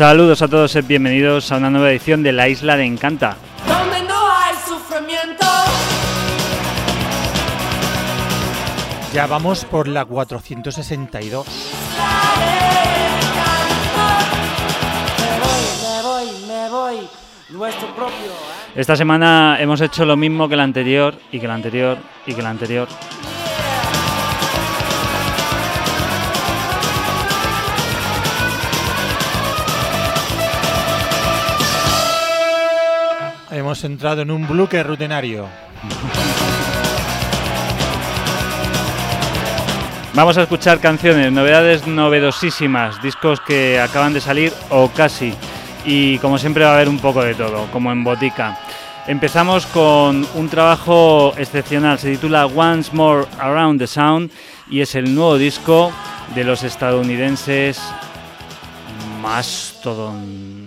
Saludos a todos y bienvenidos a una nueva edición de La Isla de Encanta. Donde no hay sufrimiento. Ya vamos por la 462. Me voy, me voy, nuestro propio. ¿eh? Esta semana hemos hecho lo mismo que la anterior y que la anterior y que la anterior. Hemos entrado en un bloque rutinario. Vamos a escuchar canciones, novedades novedosísimas, discos que acaban de salir o casi. Y como siempre va a haber un poco de todo, como en botica. Empezamos con un trabajo excepcional, se titula Once More Around the Sound y es el nuevo disco de los estadounidenses Mastodon.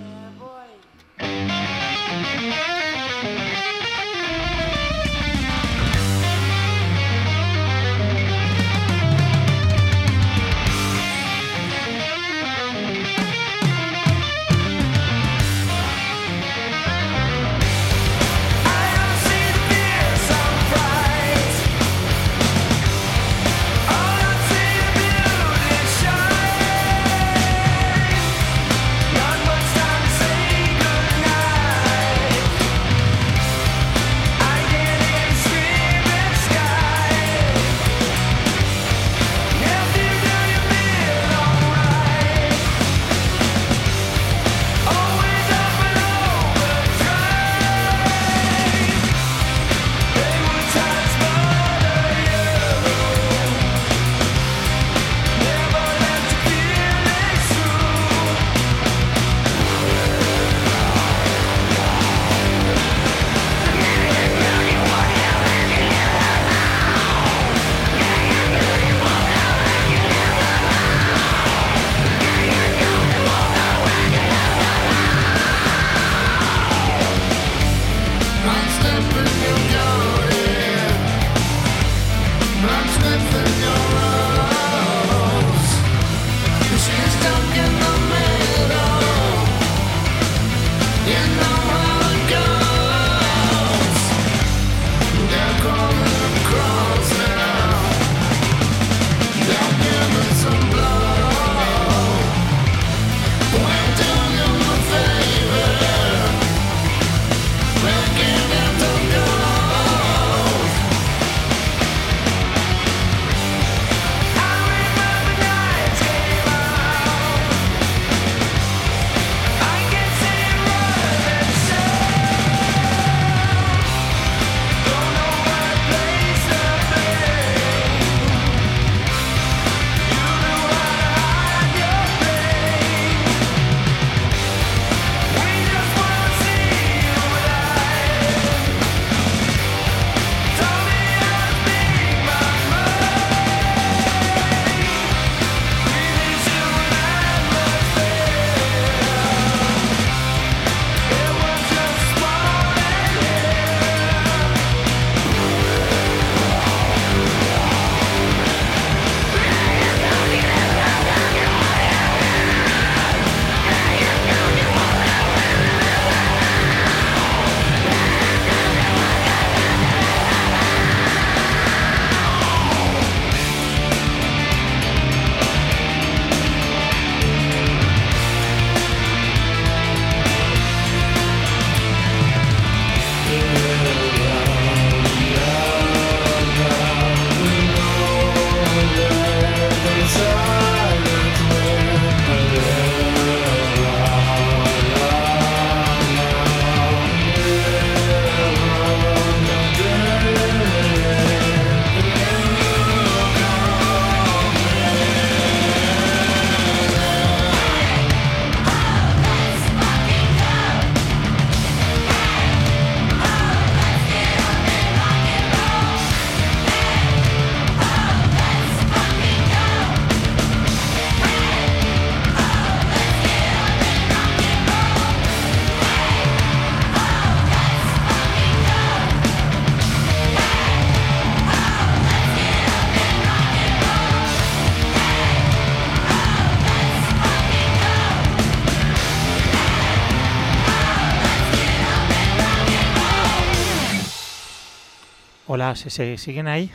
Hola, ¿se, se siguen ahí?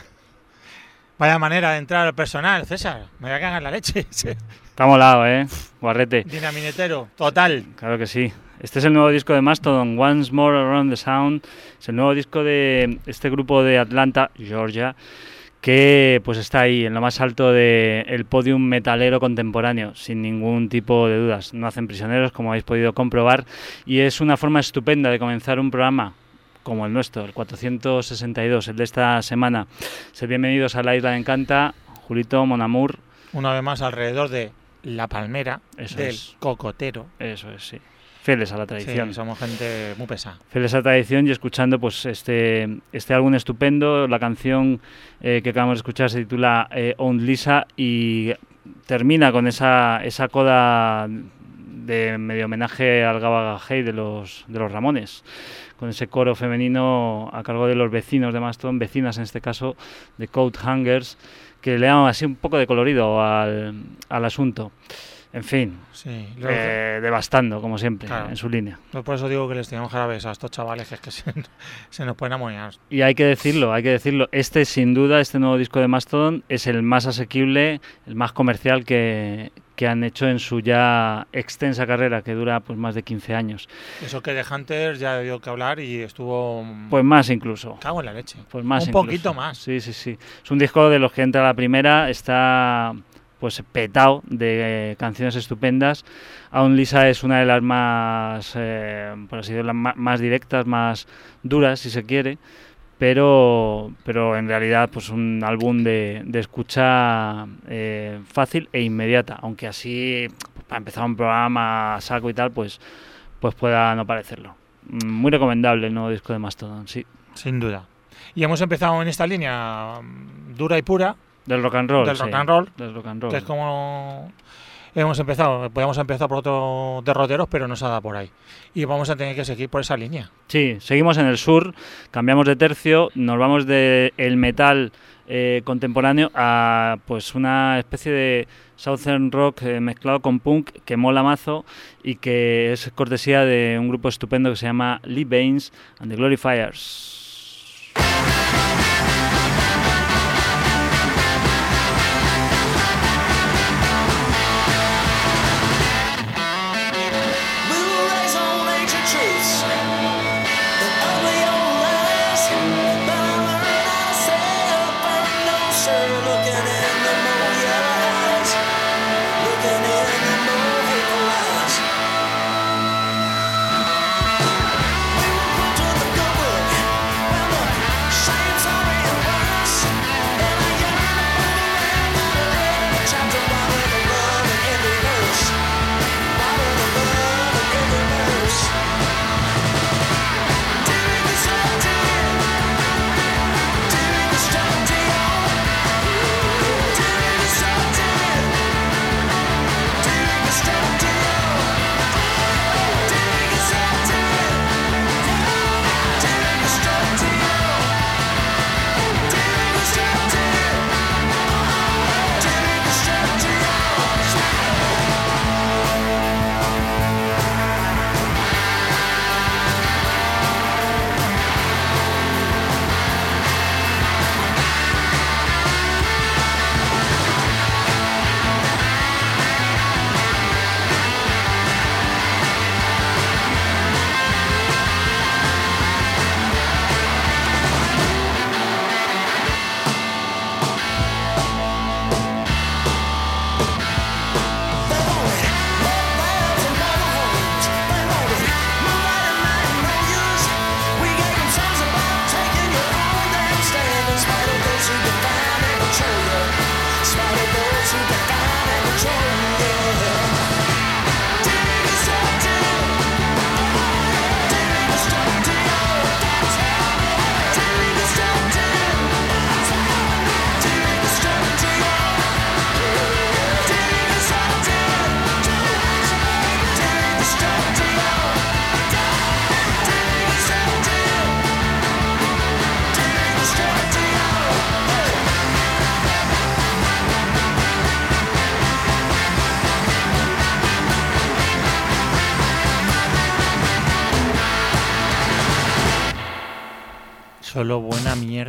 Vaya manera de entrar al personal, César. Me voy a cagar la leche. Está molado, ¿eh? Guarrete. Dinaminetero, total. Claro que sí. Este es el nuevo disco de Mastodon, Once More Around the Sound. Es el nuevo disco de este grupo de Atlanta, Georgia, que pues está ahí, en lo más alto del podium metalero contemporáneo, sin ningún tipo de dudas. No hacen prisioneros, como habéis podido comprobar, y es una forma estupenda de comenzar un programa como el nuestro, el 462, el de esta semana. Ser bienvenidos a la Isla de Encanta, Julito, Monamur. Una vez más alrededor de La Palmera, Eso del es. Cocotero. Eso es, sí. Fieles a la tradición. Sí, somos gente muy pesada. Fieles a la tradición y escuchando pues este, este álbum estupendo. La canción eh, que acabamos de escuchar se titula eh, On Lisa y termina con esa, esa coda de medio homenaje al Gaba Hey de los, de los Ramones, con ese coro femenino a cargo de los vecinos de Mastodon, vecinas en este caso, de Coat Hangers, que le dan así un poco de colorido al, al asunto. En fin, Sí, eh, devastando, como siempre, Claro. en su línea. por eso digo que les tenemos jarabes a estos chavales que es que se, se nos pueden amoñar. Y hay que decirlo, hay que decirlo. Este, sin duda, este nuevo disco de Mastodon es el más asequible, el más comercial que, que han hecho en su ya extensa carrera, que dura pues más de 15 años. Eso que de Hunters ya dio que hablar y estuvo... mm, Pues más incluso. cago en la leche. Pues más Un incluso. poquito más. Sí, sí, sí. Es un disco de los que entra la primera, está pues petado de eh, canciones estupendas. Aún Lisa es una de las más, eh, por así decirlo, más directas, más duras, si se quiere. Pero, pero en realidad, pues un álbum de, de escucha eh, fácil e inmediata. Aunque así, para empezar un programa a saco y tal, pues, pues pueda no parecerlo. Mm, Muy recomendable el nuevo disco de Mastodon, sí. Sin duda. Y hemos empezado en esta línea mm, dura y pura, Del rock and roll. Del sí. rock and roll, Del rock and roll. que es como hemos empezado. Podíamos empezar por otros derroteros, pero no se ha dado por ahí. Y vamos a tener que seguir por esa línea. Sí, seguimos en el sur, cambiamos de tercio, nos vamos del el metal eh, contemporáneo a pues una especie de southern rock eh, mezclado con punk que mola mazo y que es cortesía de un grupo estupendo que se llama Lee Baines and the Glorifiers.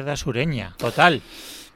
Mierda sureña. Total.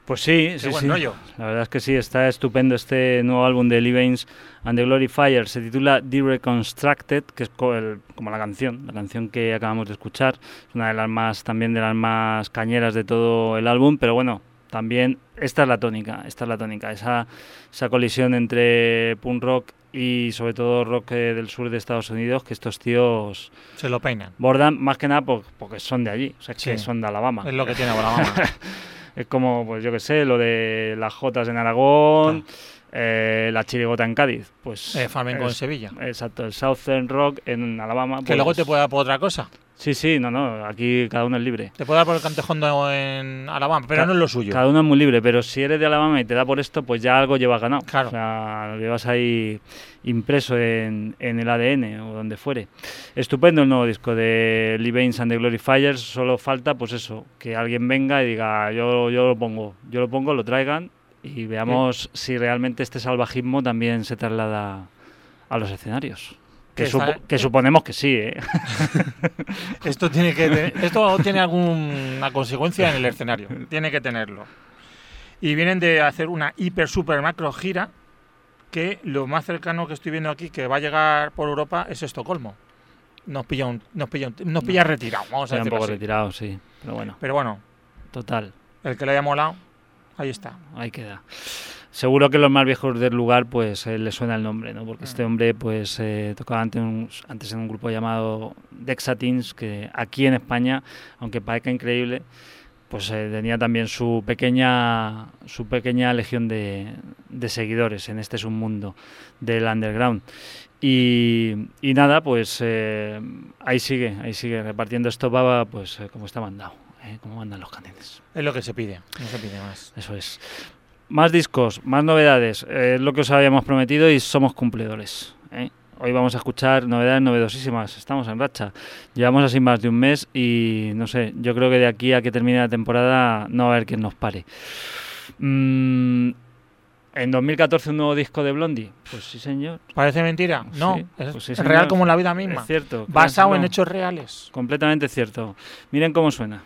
Pues sí, sí, buen sí. rollo. La verdad es que sí, está estupendo este nuevo álbum de Lee Baines and the Glory Fire. Se titula The Reconstructed, que es como la canción, la canción que acabamos de escuchar. Es una de las más, también de las más cañeras de todo el álbum, pero bueno, también esta es la tónica, esta es la tónica, esa, esa colisión entre punk rock y sobre todo rock eh, del sur de Estados Unidos, que estos tíos Se lo peinan. bordan más que nada por- porque son de allí, o sea, que Sí. son de Alabama. Es lo que tiene Alabama. Es como, pues yo que sé, lo de las Jotas en Aragón, eh, la chirigota en Cádiz. Pues Eh, flamenco en Sevilla. Exacto, el Southern Rock en Alabama. Que pues- luego te puede dar por otra cosa. Sí, sí, no, no, aquí cada uno es libre. Te puede dar por el cantejondo en Alabama, pero Ca- no es lo suyo. Cada uno es muy libre, pero si eres de Alabama y te da por esto, pues ya algo llevas ganado. Claro. O sea, lo llevas ahí impreso en, en el ADN o donde fuere. Estupendo el nuevo disco de Lee Baines and the Glory Fires. Solo falta, pues eso, que alguien venga y diga, yo, yo lo pongo, yo lo pongo, lo traigan y veamos si realmente este salvajismo también se traslada a los escenarios. Que, supo- que suponemos que sí, ¿eh? Esto tiene que esto tiene alguna consecuencia en el escenario. Tiene que tenerlo. Y vienen de hacer una hiper super macro gira que lo más cercano que estoy viendo aquí que va a llegar por Europa es Estocolmo. Nos pilla un, nos pilla un- nos pilla retirado, vamos a un poco así. retirado, sí. Pero bueno, Pero bueno, total. el que le haya molado, ahí está. ahí queda. Seguro que los más viejos del lugar, pues eh, les suena el nombre, ¿no? Porque este hombre, pues eh, tocaba antes, un- antes en un grupo llamado Dexatins, que aquí en España, aunque parezca increíble, pues eh, tenía también su pequeña, su pequeña legión de, de seguidores en este submundo del underground. Y, y nada, pues eh, ahí sigue, ahí sigue repartiendo esto baba, pues eh, como está mandado, ¿eh? como mandan los canetes. Es lo que se pide, no se pide más. Eso es. Más discos, más novedades. Es lo que os habíamos prometido y somos cumplidores. ¿eh? Hoy vamos a escuchar novedades novedosísimas. Estamos en racha. Llevamos así más de un mes y no sé, yo creo que de aquí a que termine la temporada no va a haber quien nos pare. Mm, en 2014 un nuevo disco de Blondie. Pues sí, señor. ¿Parece mentira? No, Sí, es pues sí, es real como la vida misma. Es cierto. Basado en hechos reales. Completamente cierto. Miren cómo suena.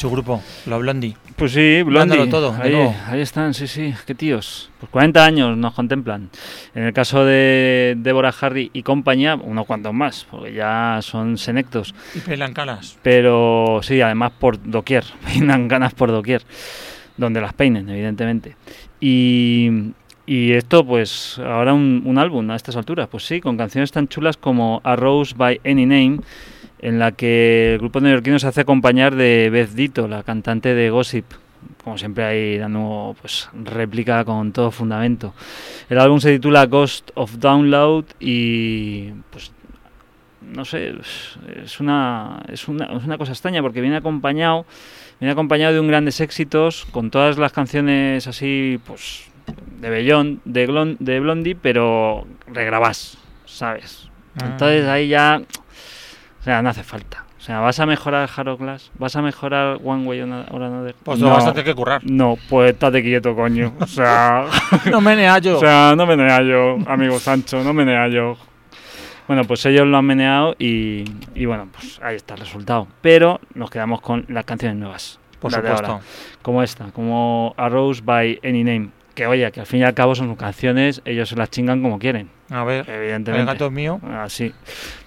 Su grupo, la Blondie. Pues sí. Dándolo todo, ahí, están, sí, sí. Qué tíos. Pues 40 años nos contemplan. En el caso de Deborah Harry y compañía, unos cuantos más, porque ya son senectos. Y pelan calas. Pero sí, además por doquier. Peinan ganas por doquier. Donde las peinen, evidentemente. Y, y esto, pues, ahora un, un álbum a estas alturas. Pues sí, con canciones tan chulas como A Rose by Any Name, en la que el grupo neoyorquino se hace acompañar de Beth Ditto, la cantante de Gossip. Como siempre ahí dando pues réplica con todo fundamento. El álbum se titula Ghost of Download y pues no sé, es una, es una, es una cosa extraña porque viene acompañado, viene acompañado de un grandes éxitos con todas las canciones así, pues, de Bellón, de, Glon- de Blondie, pero regrabás, ¿sabes? Ah. Entonces ahí ya, o sea, no hace falta. O sea, ¿vas a mejorar Hard Glass? ¿Vas a mejorar One Way or Another? Pues lo vas a tener que currar. No, pues estate quieto, coño. O sea, No me yo. o sea, no menea yo, amigo Sancho, no menea yo. Bueno, pues ellos lo han meneado y, y bueno, pues ahí está el resultado. Pero nos quedamos con las canciones nuevas. Por supuesto. ahora, como esta, como A Rose by Any Name. Que oye, que al fin y al cabo son sus canciones, ellos se las chingan como quieren, A ver, el evidentemente. gato es mío. Así,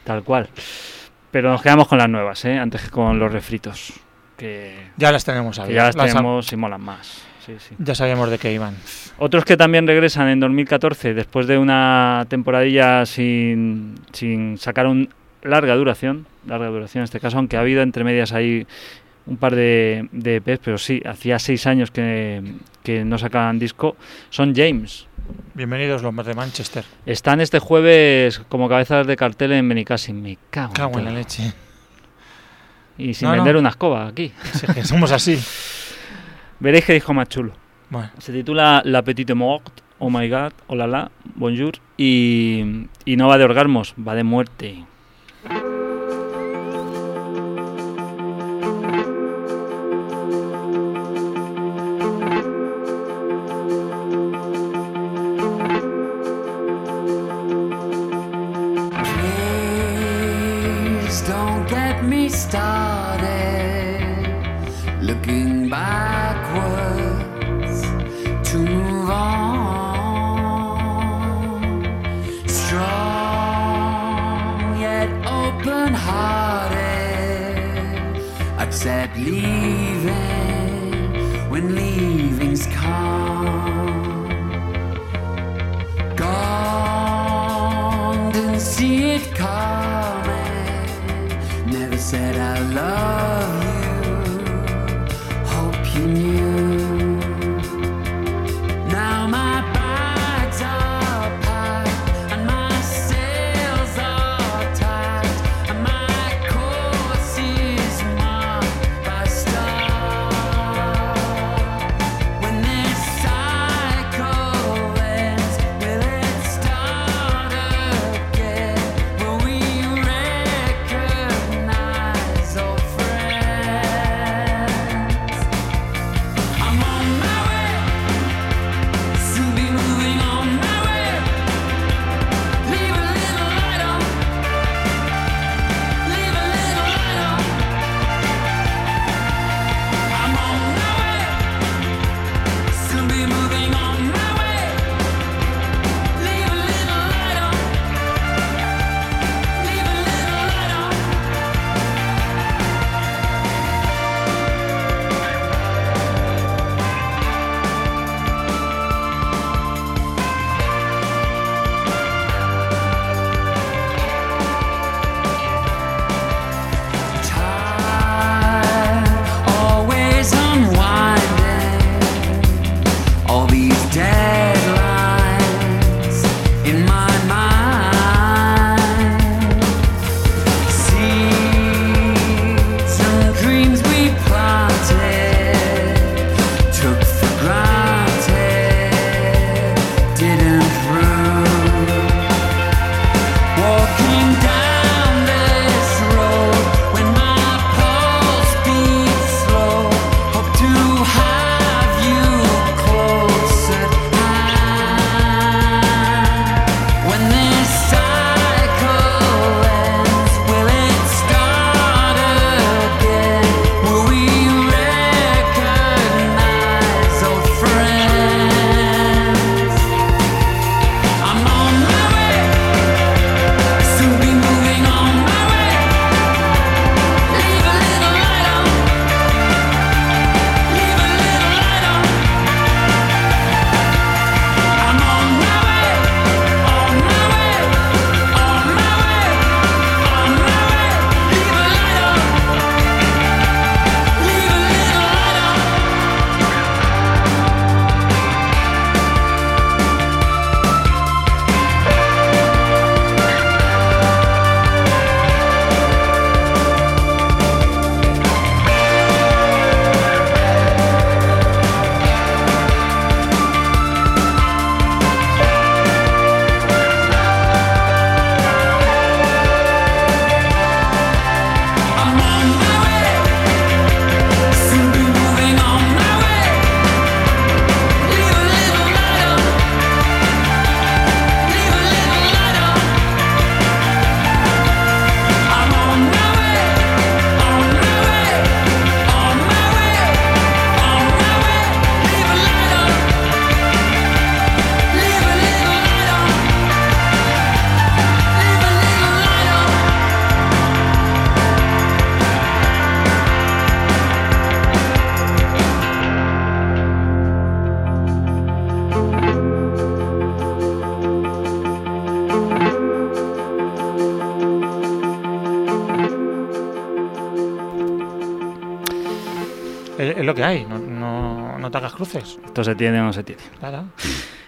tal cual. Pero nos quedamos con las nuevas, ¿eh? Antes que con los refritos. Que, Ya las tenemos ahí. ya las Las- tenemos y molan más. Sí, sí. Ya sabíamos de qué iban. Otros que también regresan en 2014 después de una temporadilla sin, sin sacar un larga duración, larga duración en este caso, aunque ha habido entre medias ahí un par de, de EPs, pero sí, hacía seis años que, que no sacaban disco, son James. Bienvenidos los de Manchester. Están este jueves como cabezas de cartel en Benicassim. Me cago, en Cago en la leche. Y sin No, no. vender una escoba aquí. Sí, que somos así. Veréis que disco más chulo. Bueno, Se titula La Petite Mort, Oh My God, Oh La La, Bonjour, y, y no va de orgasmos, va de muerte. Cruces. Esto se tiene o no se tiene.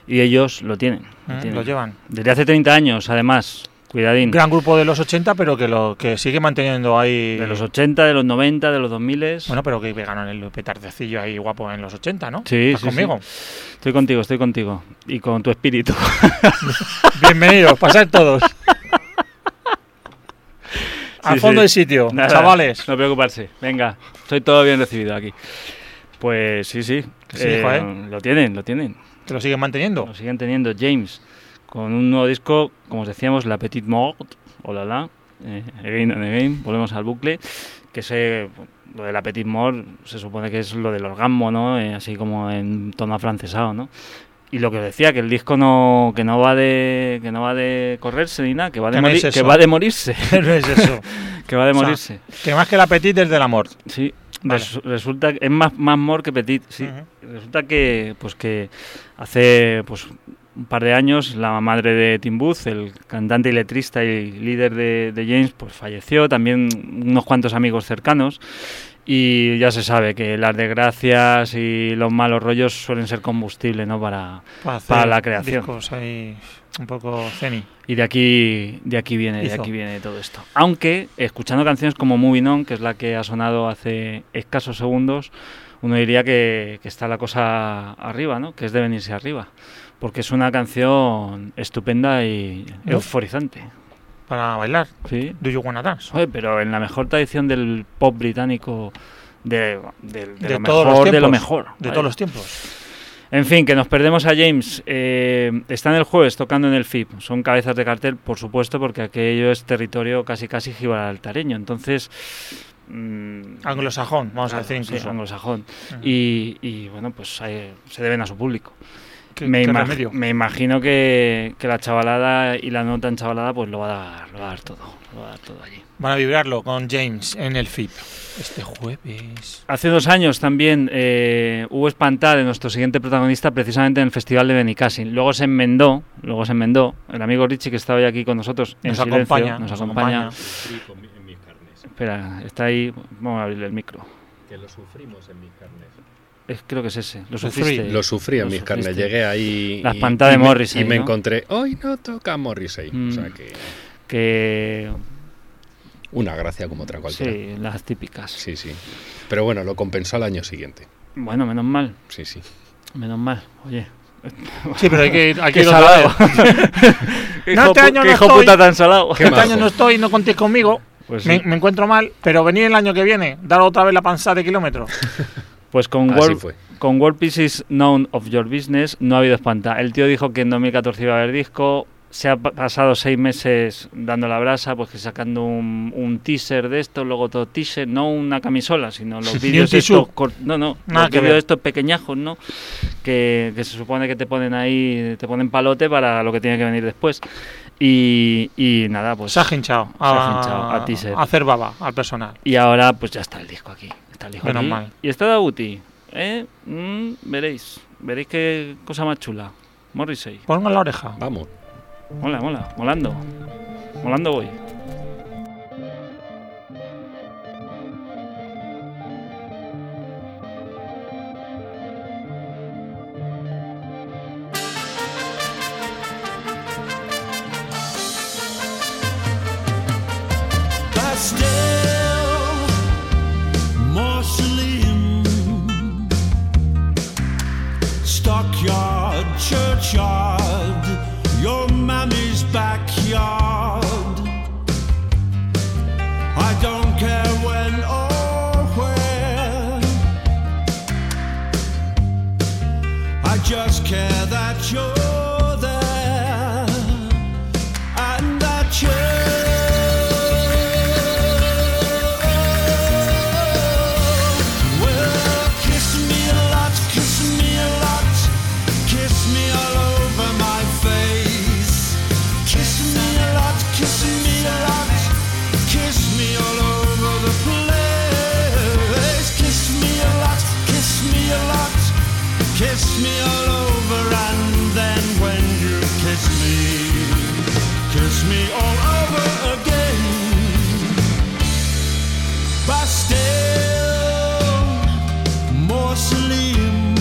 Y ellos lo tienen. Lo, Mm, tienen. lo llevan. Desde hace 30 años, además. Cuidadín. Gran grupo de los 80, pero que lo que sigue manteniendo ahí. De los 80, de los 90, de los 2000. Bueno, pero que ganó el petardecillo ahí guapo en los 80, ¿no? Sí, ¿Estás sí, conmigo? Estoy contigo, estoy contigo. Y con tu espíritu. Bienvenidos, pasad todos. Al Sí, fondo del sitio, Nada, chavales. No preocuparse. Venga, soy todo bien recibido aquí. Pues sí, sí. Que hijo, ¿eh? Lo tienen, lo tienen. ¿Te lo siguen manteniendo? Lo siguen teniendo James. Con un nuevo disco, como os decíamos, La Petite Mort. O la la. eh, again and again. Volvemos al bucle. Que se, lo de La Petite Mort se supone que es lo del orgasmo, ¿no? Eh, así como en tono afrancesado, ¿no? Y lo que os decía, que el disco no, que no va de que no va de correrse ni nada, que va de, Que no es morir- que eso. va de morirse. no es eso. que va de O sea, morirse. Que más que el apetito es del amor. Sí, Vale. res- resulta es más, más mor que petit, sí. Resulta que pues que hace pues un par de años la madre de Tim Booth, el cantante y letrista y líder de, de James, pues falleció, también unos cuantos amigos cercanos y ya se sabe que las desgracias y los malos rollos suelen ser combustible, ¿no? Para Para, la creación. ahí un poco ceni. y de aquí de aquí viene de aquí viene todo esto. Aunque escuchando canciones como Moving On, que es la que ha sonado hace escasos segundos, uno diría que, que está la cosa arriba, ¿no? Que es de venirse arriba. Porque es una canción estupenda y ¿No? euforizante. Para bailar. Sí. Do you wanna dance? Joder, pero en la mejor tradición del pop británico de, de- de De lo todos los mejor de lo mejor. De todos los tiempos. En fin, que nos perdemos a James. Eh, están el jueves tocando en el FIP. Son cabezas de cartel, por supuesto, porque aquello es territorio casi casi gibraltareño. Entonces. mm, Anglosajón, vamos a claro, decir sí, incluso. anglosajón. Ujú. Y, y, bueno, pues ahí se deben a su público. ¿Qué, me, qué imag- remedio? me imagino que, que la chavalada y la no tan chavalada, pues lo va a dar, lo va a dar todo. Lo va a dar todo allí. Van a vibrarlo con James en el FIP. Este jueves. Hace dos años también eh, hubo espantada de nuestro siguiente protagonista precisamente en el Festival de Benicassin. Luego se enmendó, luego se enmendó. El amigo Richie que estaba hoy aquí con nosotros en Nos silencio, acompaña, nos nos acompaña. Espera, está ahí. Vamos a abrirle el micro. Que lo sufrimos en mis carnes. Es- creo que es ese. Lo Sufrí. sufriste. Lo sufrí en mis carnes. Llegué ahí. La y- espantada y de me- Morrissey, Y me ¿no? encontré. Hoy no toca Morrissey. Mm. O sea que. Que Una gracia como otra cualquiera. sí, las típicas. Sí, sí. Pero bueno, lo compensó al año siguiente. Bueno, menos mal, Sí, sí. menos mal. Oye, Sí, pero hay que ir, hay que ir salado. qué No, hijo, este año qué no hijo estoy. puta tan salado. Qué Este año no estoy, no contéis conmigo. Pues, sí. Me, me encuentro mal, pero venir el año que viene, dar otra vez la panza de kilómetros. Pues con Así World, fue. con World Pieces Known of Your Business no ha habido espanta. El tío dijo que en 2014 iba a haber disco. Se ha pa- pasado seis meses dando la brasa, pues que sacando un, un teaser de esto, luego todo teaser, no una camisola, sino los vídeos estos, no, no, Nada los ver. estos pequeñajos, ¿no? Que, que se supone que te ponen ahí, te ponen palote para lo que tiene que venir después. Y, y nada, pues Se ha hinchado. Se ha hinchado a teaser. a hacer baba al personal. y ahora pues ya está el disco aquí. Está el disco Menos aquí. mal. Y está Dauti. ¿eh? Mm, veréis. Veréis qué cosa más chula. Morrissey. Pongan la oreja. Vamos. Mola, mola. Molando. Molando voy. kiss me all over and then when you kiss me, kiss me all over again. But still, more Celine,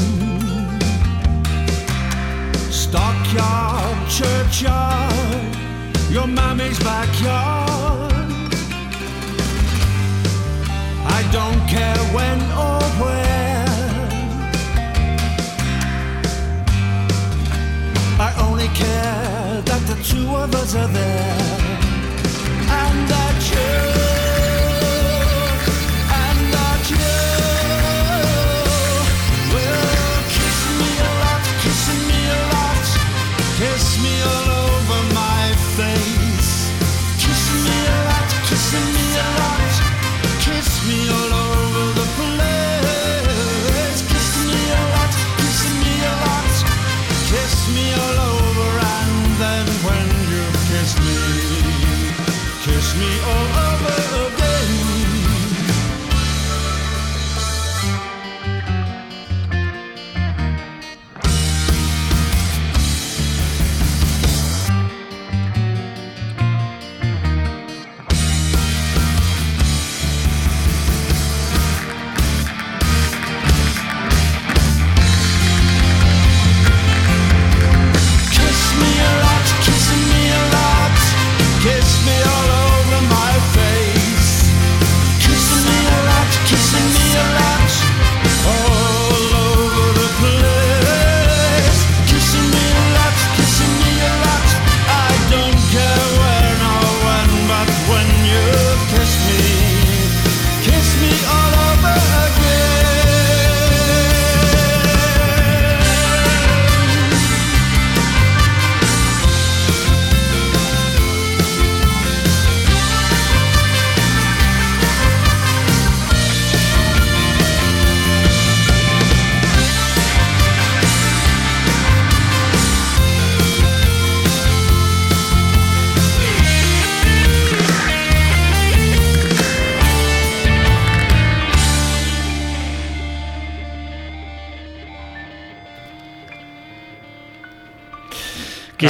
stockyard, churchyard, your mammy's backyard. I don't care when or Only care that the two of us are there.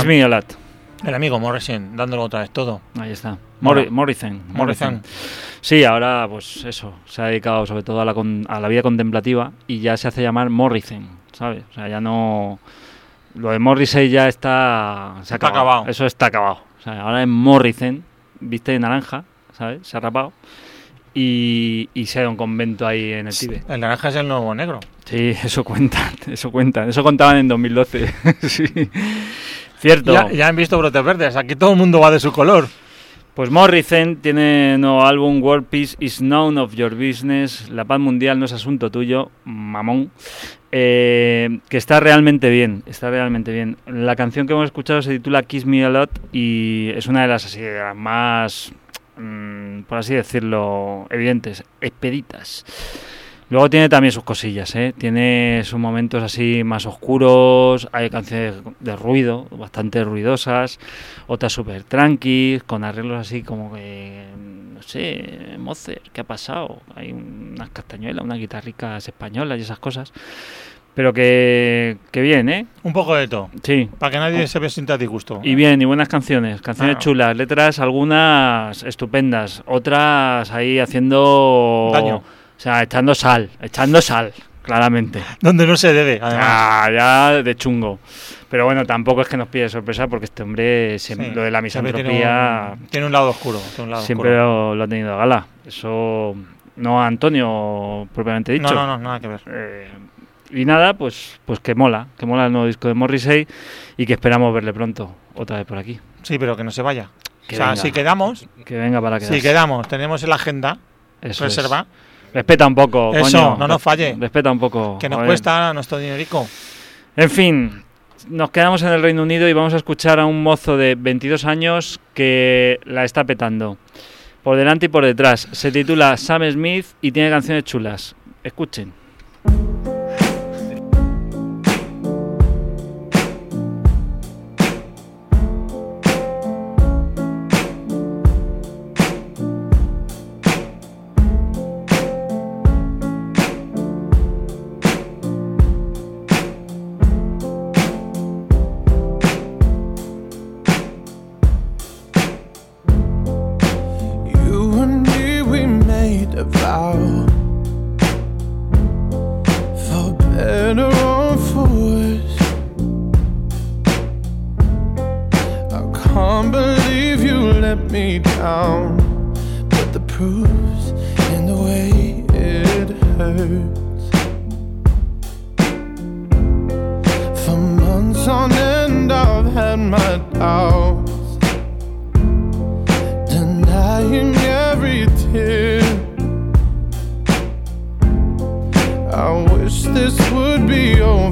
Kiss Me a Lot. El amigo Morrison, dándolo otra vez todo. Ahí está. Morri- Morrison. Morrison. Sí, ahora pues eso, se ha dedicado sobre todo a la, con- a la vida contemplativa y ya se hace llamar Morrison, ¿sabes? O sea, ya no... Lo de Morrissey ya está... Se ha Está acabado. Eso está acabado. O sea, ahora es Morrison, viste de naranja, ¿sabes? Se ha rapado. Y, y se ha ido a un convento ahí en el Tíbet. El naranja es el nuevo negro. Sí, eso cuentan, eso cuentan. Eso contaban en 2012. sí. Cierto. Ya, ya han visto brotes verdes. Aquí todo el mundo va de su color. Pues Morrison tiene nuevo álbum World Peace is None of Your Business. La paz mundial no es asunto tuyo, mamón. Eh, que está realmente bien, está realmente bien. La canción que hemos escuchado se titula Kiss Me a Lot y es una de las, así, de las más, mm, por así decirlo, evidentes, expeditas. Luego tiene también sus cosillas, ¿eh? Tiene sus momentos así más oscuros, hay canciones de ruido, bastante ruidosas, otras súper tranquis, con arreglos así como que, no sé, Mozart, ¿qué ha pasado? Hay unas castañuelas, unas guitarricas españolas y esas cosas. Pero que, que bien, ¿eh? Un poco de todo. Sí. Para que nadie se sienta disgusto. Y bien, y buenas canciones, canciones Ah. chulas, letras algunas estupendas, otras ahí haciendo... Daño. O sea, echando sal, echando sal, claramente. Donde no se debe, además. Ah, ya de chungo. Pero bueno, tampoco es que nos pille sorpresa porque este hombre, siempre, Sí, lo de la siempre misantropía, Tiene un, tiene un lado oscuro. un lado siempre oscuro. lo, lo ha tenido a gala. Eso no a Antonio propiamente dicho. No, no, no, nada que ver. Eh, y nada, pues, pues que mola, que mola el nuevo disco de Morrissey y que esperamos verle pronto otra vez por aquí. Sí, pero que no se vaya. Que o sea, venga. si quedamos, Que venga para quedarse. si quedamos, tenemos en la agenda Eso es. Respeta un poco, Eso, coño. no nos falle. Respeta un poco. que nos joder. cuesta nuestro dinerico. En fin, nos quedamos en el Reino Unido y vamos a escuchar a un mozo de 22 años que la está petando. Por delante y por detrás. Se titula Sam Smith y tiene canciones chulas. Escuchen.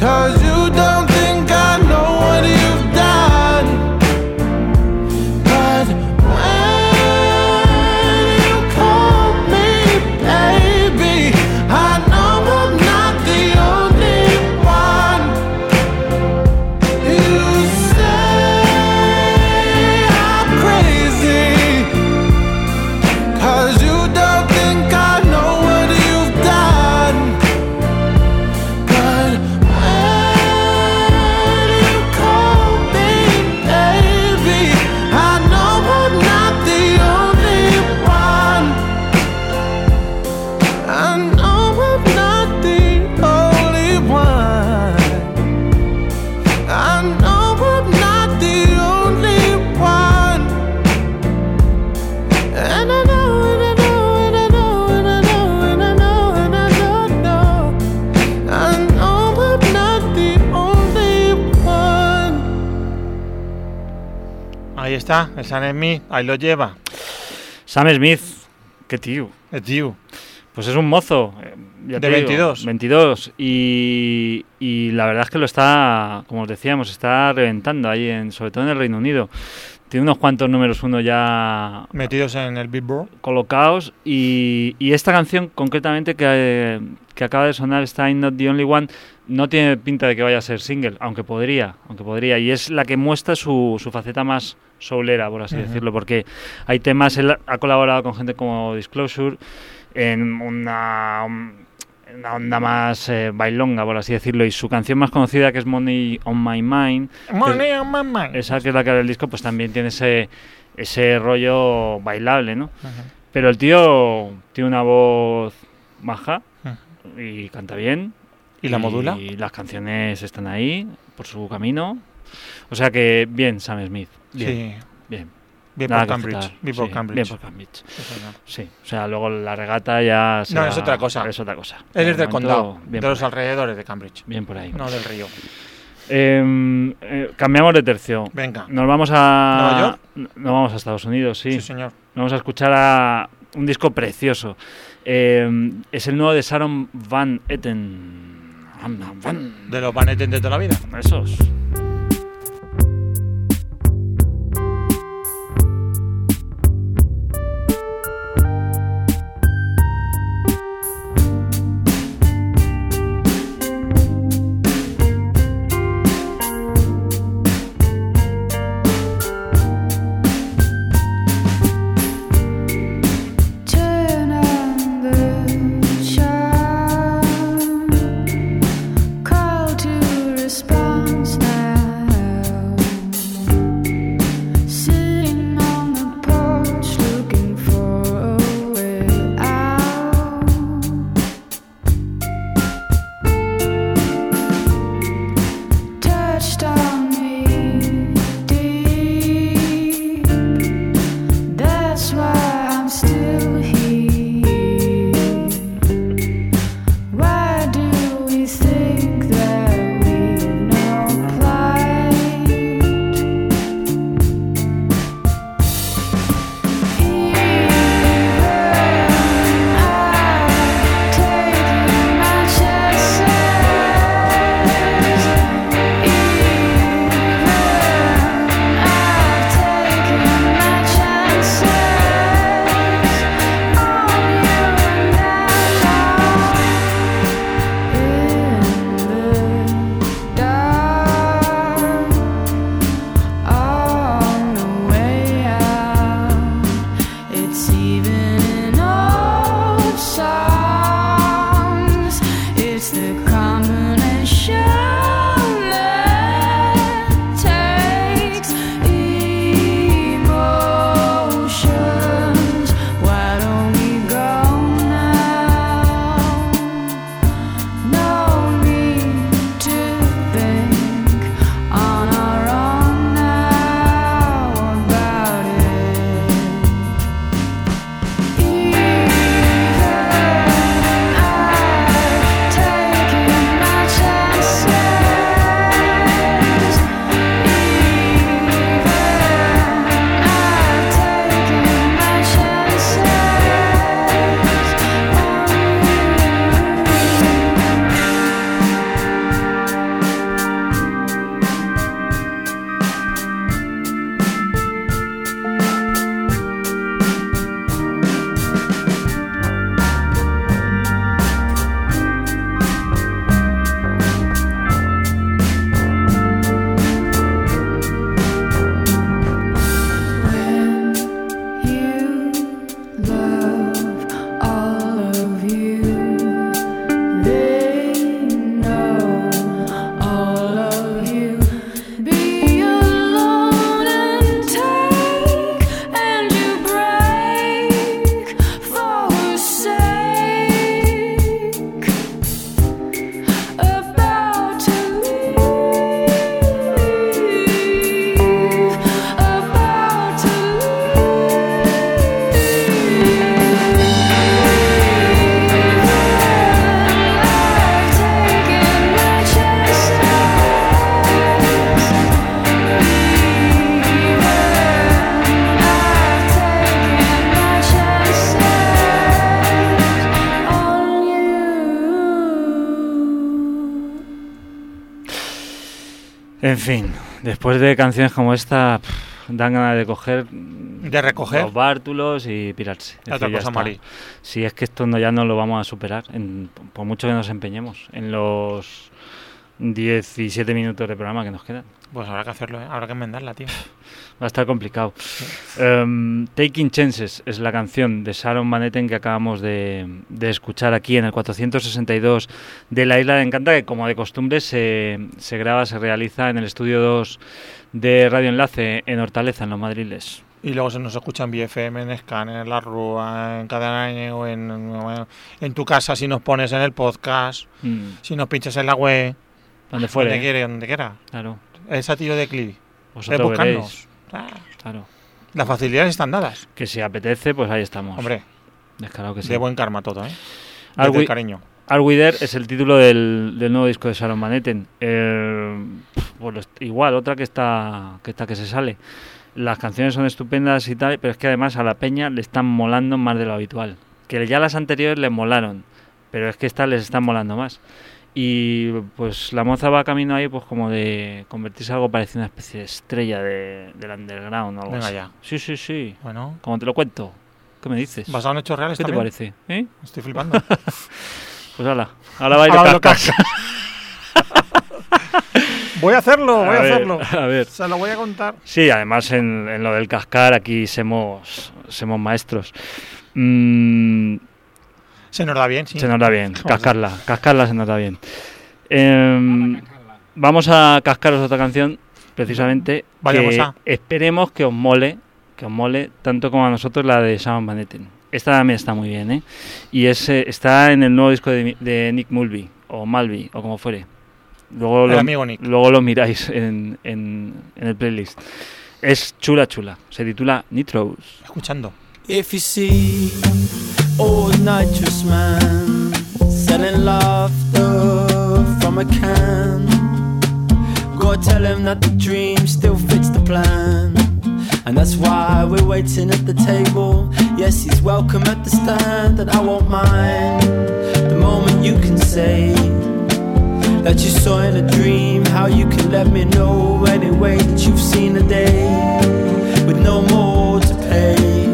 'cause you está, el San Smith, ahí lo lleva. Sam Smith, qué tío. El tío. Pues es un mozo. eh, ya De digo, 22. 22. Y, y la verdad es que lo está, como os decíamos, está reventando ahí, en, sobre todo en el Reino Unido. Tiene unos cuantos números uno ya Metidos en el Billboard. colocados y, y esta canción concretamente que, eh, que acaba de sonar, está I'm Not The Only One, no tiene pinta de que vaya a ser single, aunque podría, aunque podría, y es la que muestra su, su faceta más soulera, por así decirlo, porque hay temas, él ha colaborado con gente como Disclosure en una, una onda más eh, bailonga, por así decirlo, y su canción más conocida que es Money On My Mind, Money on my mind. esa que es la que abre el disco, pues también tiene ese, ese rollo bailable, ¿no? Pero el tío tiene una voz maja Ujú. y canta bien. ¿Y la modula? Y las canciones están ahí, por su camino. O sea que bien, Sam Smith. Bien, Sí. bien. Bien por que Cambridge. Bien por Sí, Cambridge. bien por Cambridge. Sí, o sea, luego la regata ya No, será- es otra cosa. Es otra cosa. Él es del condado, Bien, de los ahí, alrededores de Cambridge, bien por ahí. no del río. Eh, eh, cambiamos de tercio. Venga. Nos vamos a... ¿Nueva York? Nos vamos a Estados Unidos, sí. Sí, señor. Vamos a escuchar a un disco precioso. Eh, es el nuevo de Sharon Van Etten. Van, Van. De los Van Etten de toda la vida. Esos. Fin, después de canciones como esta, pff, dan ganas de coger De recoger. los bártulos y pirarse. Otra cosa. Mari. Si es que esto no, ya no lo vamos a superar, en- por mucho que nos empeñemos, en los 17 minutos de programa que nos quedan. Pues habrá que hacerlo, ¿eh? Habrá que enmendarla, tío. Va a estar complicado. Em, Taking Chances es la canción de Sharon Van Etten que acabamos de, de escuchar aquí en el 462 de la Isla de Encanta, que como de costumbre se, se graba, se realiza en el estudio 2 de Radio Enlace en Hortaleza, en los Madriles. Y luego se nos escucha en BFM, en Scanner, en La Rúa, en Cadena Año, en, en tu casa si nos pones en el podcast, Mm, si nos pinchas en la web, donde fuere. donde ¿eh? donde quiera. Claro. Esa tiro de clic. Vosotros buscarnos. veréis. Claro. Las facilidades están dadas. Que si apetece, pues ahí estamos. Hombre, Descarado que sí. de buen karma todo, ¿eh? El cariño. Are We There es el título del, del nuevo disco de Sharon Van Etten. Eh, pues igual, otra que está, que está que se sale. Las canciones son estupendas y tal, pero es que además a la peña le están molando más de lo habitual. Que ya las anteriores le molaron, pero es que estas les están molando más. Y pues la moza va camino ahí pues como de convertirse en algo parecido a una especie de estrella de, del underground o algo Venga así. ya. Sí, sí, sí. Bueno, Como te lo cuento. ¿Qué me dices? basado en hechos reales ¿Qué te parece? ¿Eh? Estoy flipando. Pues hala. Ahora bailo Ahora bailo cascas. voy a hacerlo, voy a, ver, hacerlo. A ver. Se lo voy a contar. Sí, además en, en lo del cascar aquí somos, somos maestros. Mm, Se nos da bien, sí. Se nos da bien, cascarla, cascarla se nos da bien. Em, vamos a cascaros otra canción, precisamente, Vayamos que a. esperemos que os mole, que os mole tanto como a nosotros la de Shawn Van Etten. Esta también está muy bien, ¿eh? Y es, eh, está en el nuevo disco de, de Nick Mulvey, o Malby, o como fuere. Luego El lo, amigo Nick. luego lo miráis en, en, en el playlist. Es chula, chula. Se titula Nitros. Escuchando. If you see old nitrous man selling laughter from a can, go tell him that the dream still fits the plan. And that's why we're waiting at the table. Yes, he's welcome at the stand, and I won't mind the moment you can say that you saw in a dream. How you can let me know anyway that you've seen a day with no more to pay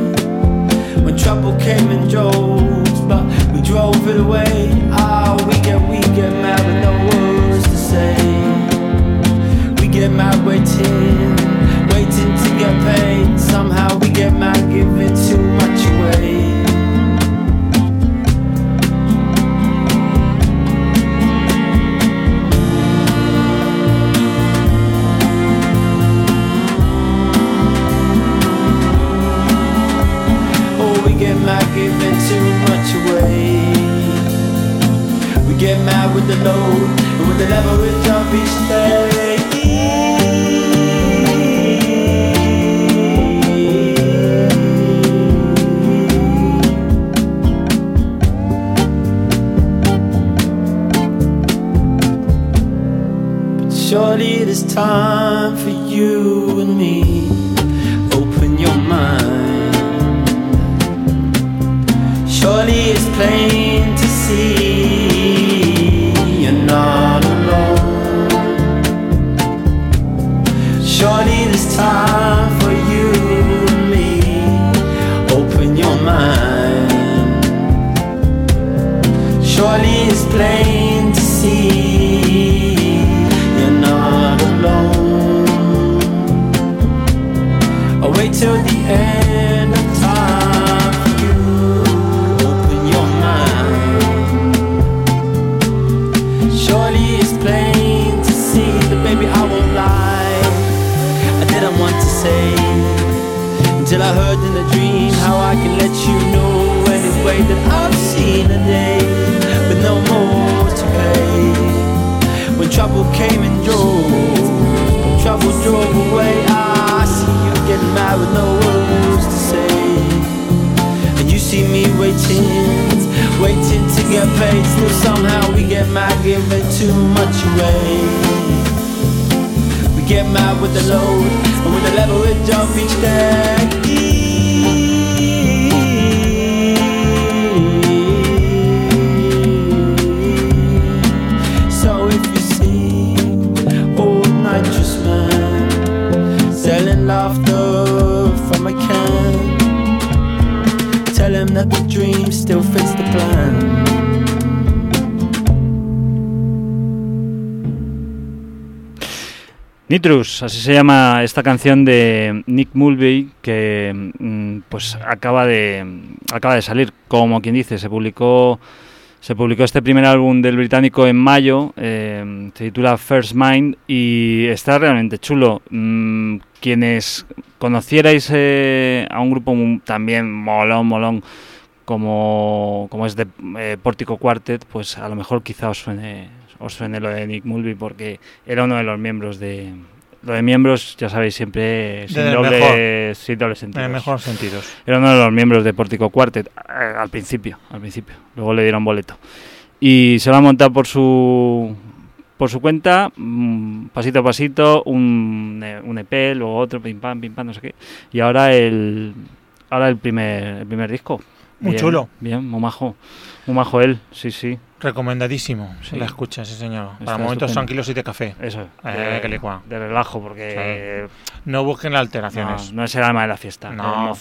trouble came in droves, but we drove it away. Ah, we get we get mad with no words to say. We get mad waiting, waiting to get paid. Somehow we get mad giving too much away. We get mad giving too much away. We get mad with the load and with the leverage of each day. But surely it is time for you and me. Laughter. Nitrous, así se llama esta canción de Nick Mulvey que mm, pues acaba de acaba de salir, como quien dice, se publicó se publicó este primer álbum del británico en mayo, eh, se titula First Mind y está realmente chulo. Mm, quienes conocierais eh, a un grupo también molón, molón, como, como es de eh, Pórtico Quartet, pues a lo mejor quizá os suene, os suene lo de Nick Mulvey porque era uno de los miembros de... Lo de miembros, ya sabéis, siempre sin doble, mejor. sin doble En sentido. el mejor sentidos. Era uno de los miembros de Pórtico Quartet eh, al principio, al principio. Luego le dieron boleto. Y se va a montar por su por su cuenta, mm, pasito a pasito, un, eh, un EP, luego otro, pim pam, pim pam, no sé qué. Y ahora el ahora el primer el primer disco. Muy Bien, chulo. Bien, muy majo. Muy majo él, sí, sí. Recomendadísimo. Sí. La escucha, sí señor. Está Para momentos estupendo. tranquilos y de café. Eso. Eh, de, de relajo, porque No busquen no, alteraciones. no es el alma de la fiesta, No.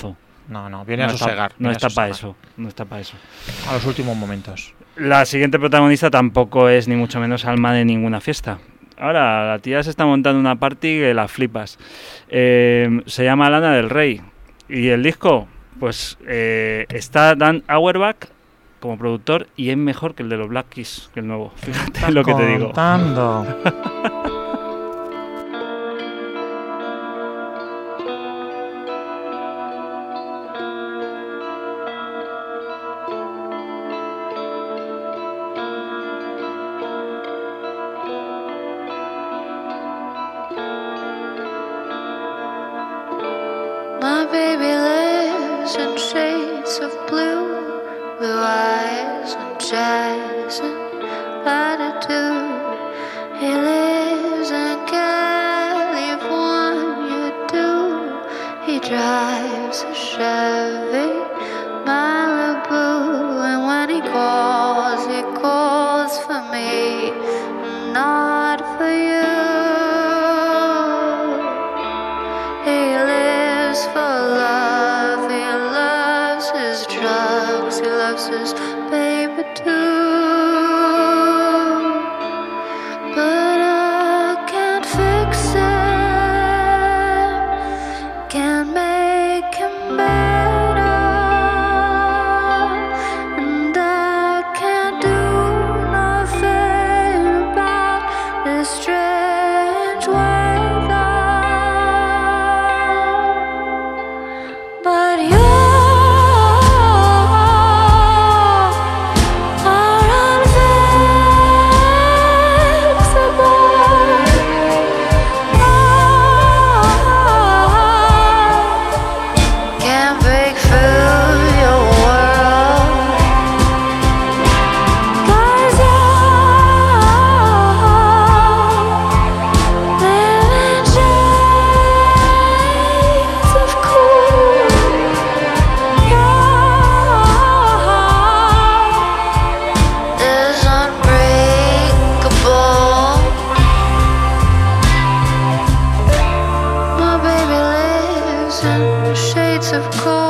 No, no, viene no a está, sosegar. no está para eso, no está para eso. A los últimos momentos. La siguiente protagonista tampoco es ni mucho menos alma de ninguna fiesta. Ahora, la tía se está montando una party que la flipas. Eh, se llama Lana del Rey. Y el disco, pues eh, está Dan Auerbach como productor y es mejor que el de los Black Keys, que el nuevo. Fíjate lo que te digo. of blue, and shades of gold.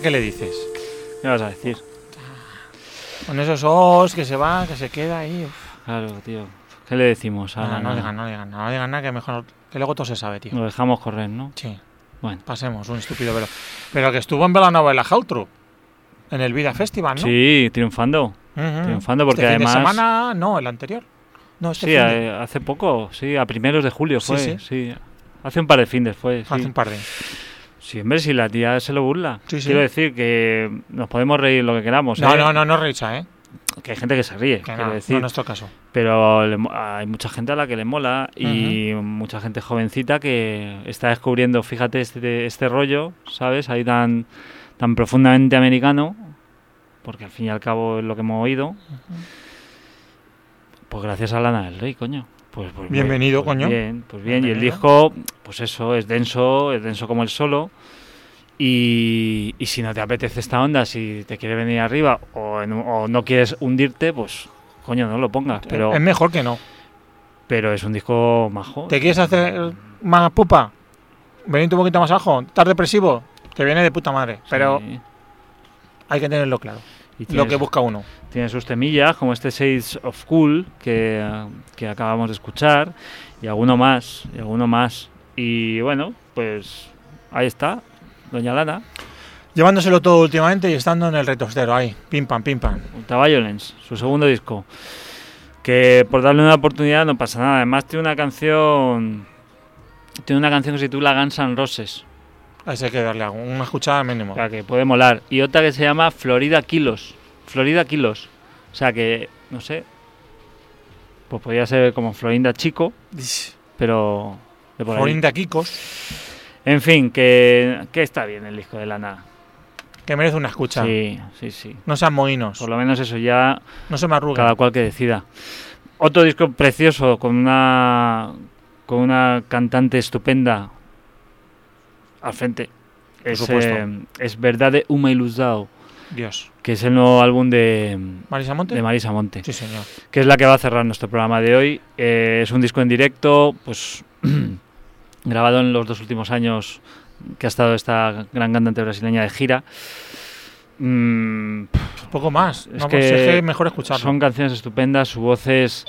La lana. ¿Y ahora qué le dices? ¿Qué vas a decir? Con esos ojos que se va, que se queda ahí. uf. Claro, tío. ¿Qué le decimos a No, la no nana? digan, no digan, no digan nada que mejor. Que luego todo se sabe, tío. Lo dejamos correr, ¿no? Sí, Bueno. pasemos, un estúpido pero. Pero que estuvo en Velanova Jautru. En el Vida Festival, ¿no? Sí, triunfando. Triunfando porque Este fin de además- semana, no, el anterior. No, este Sí, fin de- hace poco, sí, a primeros de julio fue. sí. Sí, Hace un par de fines fue. Sí. hace un par de. Sí, hombre, si la tía se lo burla. Sí, sí. Quiero decir que nos podemos reír lo que queramos. No, ¿eh? no, no, no risa, ¿eh? Que hay gente que se ríe, Que quiero no, no decir. en nuestro caso. Pero le hay mucha gente a la que le mola y mucha gente jovencita que está descubriendo, fíjate, este, este rollo, ¿sabes? Ahí tan, tan profundamente americano, porque al fin y al cabo es lo que hemos oído. Pues gracias a Lana del Rey, coño. Pues, pues bien, Bienvenido, pues coño. Bien, pues bien. Y el disco, pues eso, es denso, es denso como el solo. Y, y si no te apetece esta onda, si te quiere venir arriba o, en o no quieres hundirte, pues coño, no lo pongas. Pero, es mejor que no. pero es un disco majo. ¿Te quieres hacer más pupa? Venirte un poquito más abajo. ¿Estás depresivo? Te viene de puta madre. Pero Sí. hay que tenerlo claro. Y Lo que busca uno. Tiene sus temillas, como este Shades of Cool que, que acabamos de escuchar, y alguno más, y alguno más. Y bueno, pues ahí está, Doña Lana, Llevándoselo todo últimamente y estando en el retostero ahí. Pim pam, pim pam. Ultraviolence, su segundo disco. Que por darle una oportunidad no pasa nada. Además tiene una canción. Tiene una canción que se titula Guns N' Roses. A ese hay que darle una escuchada mínimo. O sea, que puede molar. Y otra que se llama Florida Kilos. Florida Kilos. O sea que, no sé. Pues podría ser como Florinda Chico, pero de por ahí. Florinda Kikos, En fin, que, que está bien el disco de Lana. que merece una escucha. Sí, sí, sí. No sean mohinos. Por lo menos eso ya No se me arruguen. cada cual que decida. Otro disco precioso con una con una cantante estupenda al frente. Por Es, eh, es Verdad de Uma Ilusao, Dios. que es el nuevo álbum de, ¿Marisa Monte? de Marisa Monte, Sí, señor. que es la que va a cerrar nuestro programa de hoy. Eh, es un disco en directo, pues grabado en los dos últimos años que ha estado esta gran cantante brasileña de gira. Mm, Poco más. Es no, que es que es mejor escucharlo. son canciones estupendas, su voz es,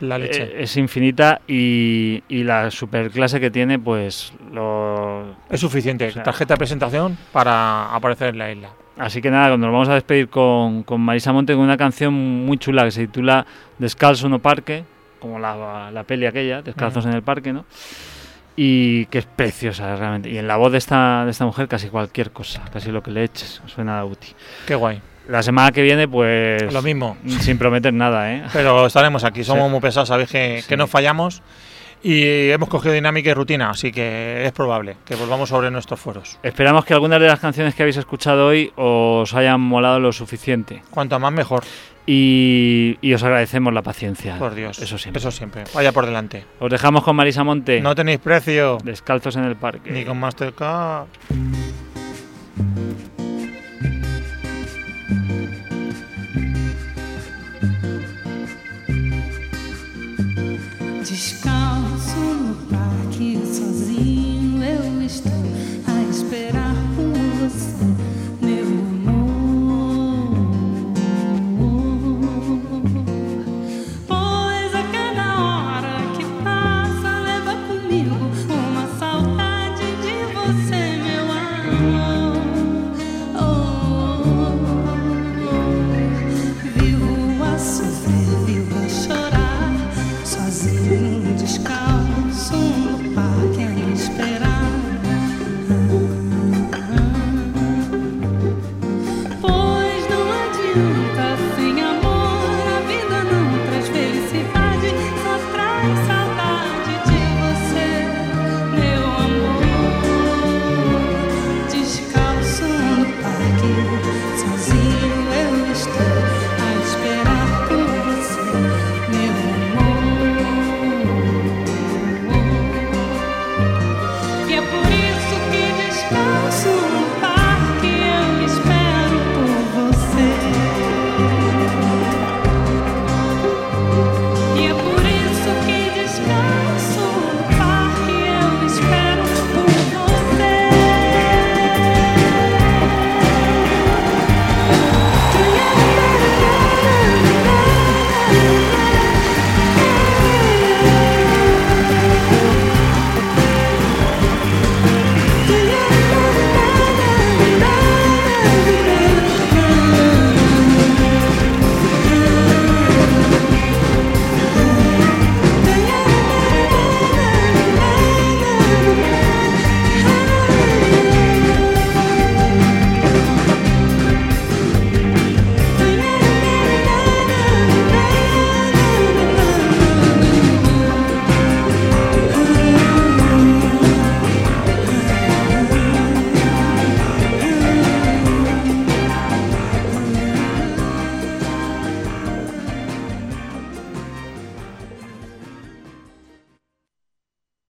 La leche. eh, es infinita y, y la superclase que tiene, pues lo... es suficiente. o sea- Tarjeta de presentación para aparecer en la isla. Así que nada, nos vamos a despedir con, con Marisa Monte con una canción muy chula que se titula Descalzo no parque, como la, la peli aquella, Descalzos Ujú. en el parque, ¿no? Y que es preciosa realmente. Y en la voz de esta, de esta mujer casi cualquier cosa, casi lo que le eches, suena a Uti. Qué guay. La semana que viene, pues... Lo mismo. Sin prometer nada, ¿eh? Pero estaremos aquí. Somos Sí. muy pesados, sabéis que, Sí. que no fallamos. Y hemos cogido dinámica y rutina, así que es probable que volvamos sobre nuestros foros. Esperamos que algunas de las canciones que habéis escuchado hoy os hayan molado lo suficiente. Cuanto más mejor, Y, y os agradecemos la paciencia. por Dios. Eso siempre. Eso siempre. Vaya por delante. Os dejamos con Marisa Monte, No tenéis precio. descalzos en el parque. Ni con Mastercard.